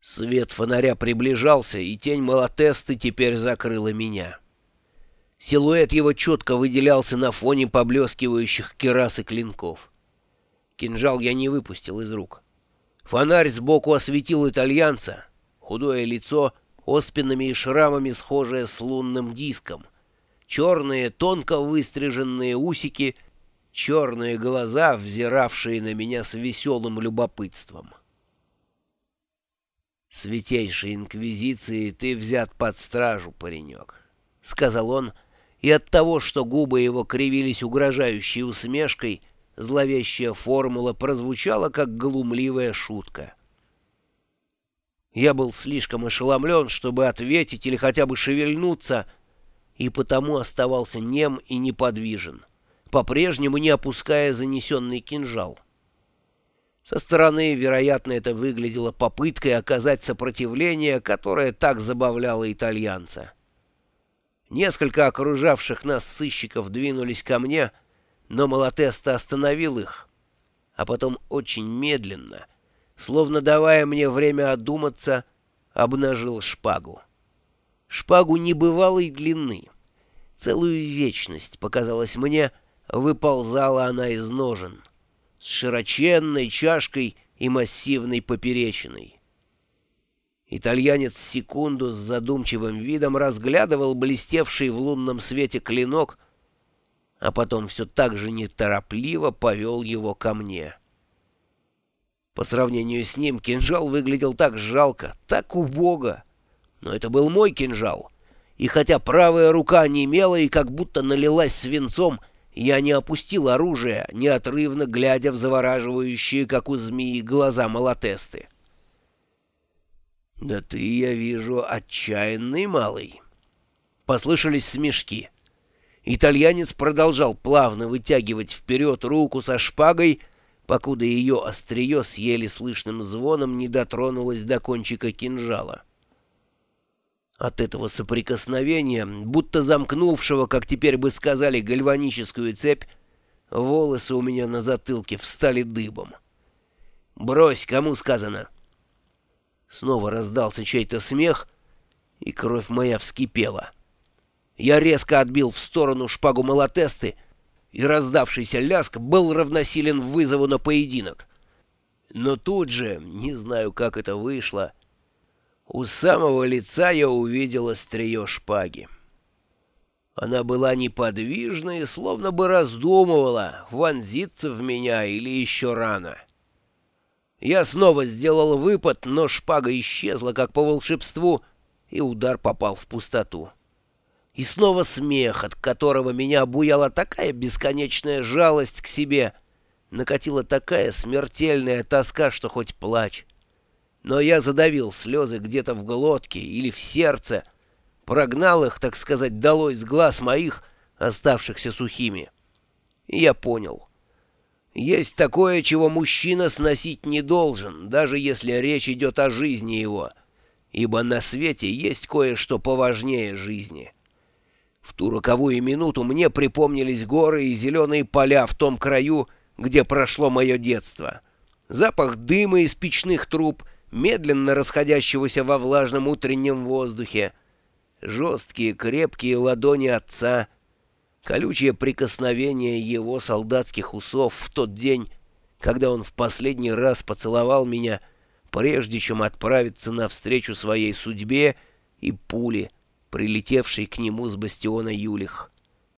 Свет фонаря приближался, и тень Малатесты теперь закрыла меня. Силуэт его четко выделялся на фоне поблескивающих керас и клинков. Кинжал я не выпустил из рук. Фонарь сбоку осветил итальянца, худое лицо, оспинами и шрамами схожее с лунным диском, черные тонко выстриженные усики, черные глаза, взиравшие на меня с веселым любопытством. «Святейшей инквизиции ты взят под стражу, паренек», — сказал он, и от того, что губы его кривились угрожающей усмешкой, зловещая формула прозвучала, как глумливая шутка. Я был слишком ошеломлен, чтобы ответить или хотя бы шевельнуться, и потому оставался нем и неподвижен, по-прежнему не опуская занесенный кинжал. Со стороны, вероятно, это выглядело попыткой оказать сопротивление, которое так забавляло итальянца. Несколько окружавших нас сыщиков двинулись ко мне, но Малатеста остановил их, а потом очень медленно, словно давая мне время одуматься, обнажил шпагу. Шпагу небывалой длины. Целую вечность, показалось мне, выползала она из ножен с широченной чашкой и массивной поперечиной. Итальянец секунду с задумчивым видом разглядывал блестевший в лунном свете клинок, а потом все так же неторопливо повел его ко мне. По сравнению с ним кинжал выглядел так жалко, так убого. Но это был мой кинжал, и хотя правая рука немела и как будто налилась свинцом, я не опустил оружие, неотрывно глядя в завораживающие, как у змеи, глаза Малатесты. «Да ты, я вижу, отчаянный малый». Послышались смешки. Итальянец продолжал плавно вытягивать вперед руку со шпагой, покуда ее острие с еле слышным звоном не дотронулось до кончика кинжала. От этого соприкосновения, будто замкнувшего, как теперь бы сказали, гальваническую цепь, волосы у меня на затылке встали дыбом. «Брось, кому сказано!» Снова раздался чей-то смех, и кровь моя вскипела. Я резко отбил в сторону шпагу Малатесты, и раздавшийся ляск был равносилен вызову на поединок. Но тут же, не знаю, как это вышло, — у самого лица я увидел острие шпаги. Она была неподвижна и словно бы раздумывала, вонзиться в меня или еще рано. Я снова сделал выпад, но шпага исчезла, как по волшебству, и удар попал в пустоту. И снова смех, от которого меня обуяла такая бесконечная жалость к себе, накатила такая смертельная тоска, что хоть плачь но я задавил слезы где-то в глотке или в сердце, прогнал их, так сказать, долой с глаз моих, оставшихся сухими. И я понял. Есть такое, чего мужчина сносить не должен, даже если речь идет о жизни его, ибо на свете есть кое-что поважнее жизни. В ту роковую минуту мне припомнились горы и зеленые поля в том краю, где прошло мое детство. Запах дыма из печных труб — медленно расходящегося во влажном утреннем воздухе, жесткие крепкие ладони отца, колючее прикосновение его солдатских усов в тот день, когда он в последний раз поцеловал меня, прежде чем отправиться навстречу своей судьбе и пуле, прилетевшей к нему с бастиона Юлих.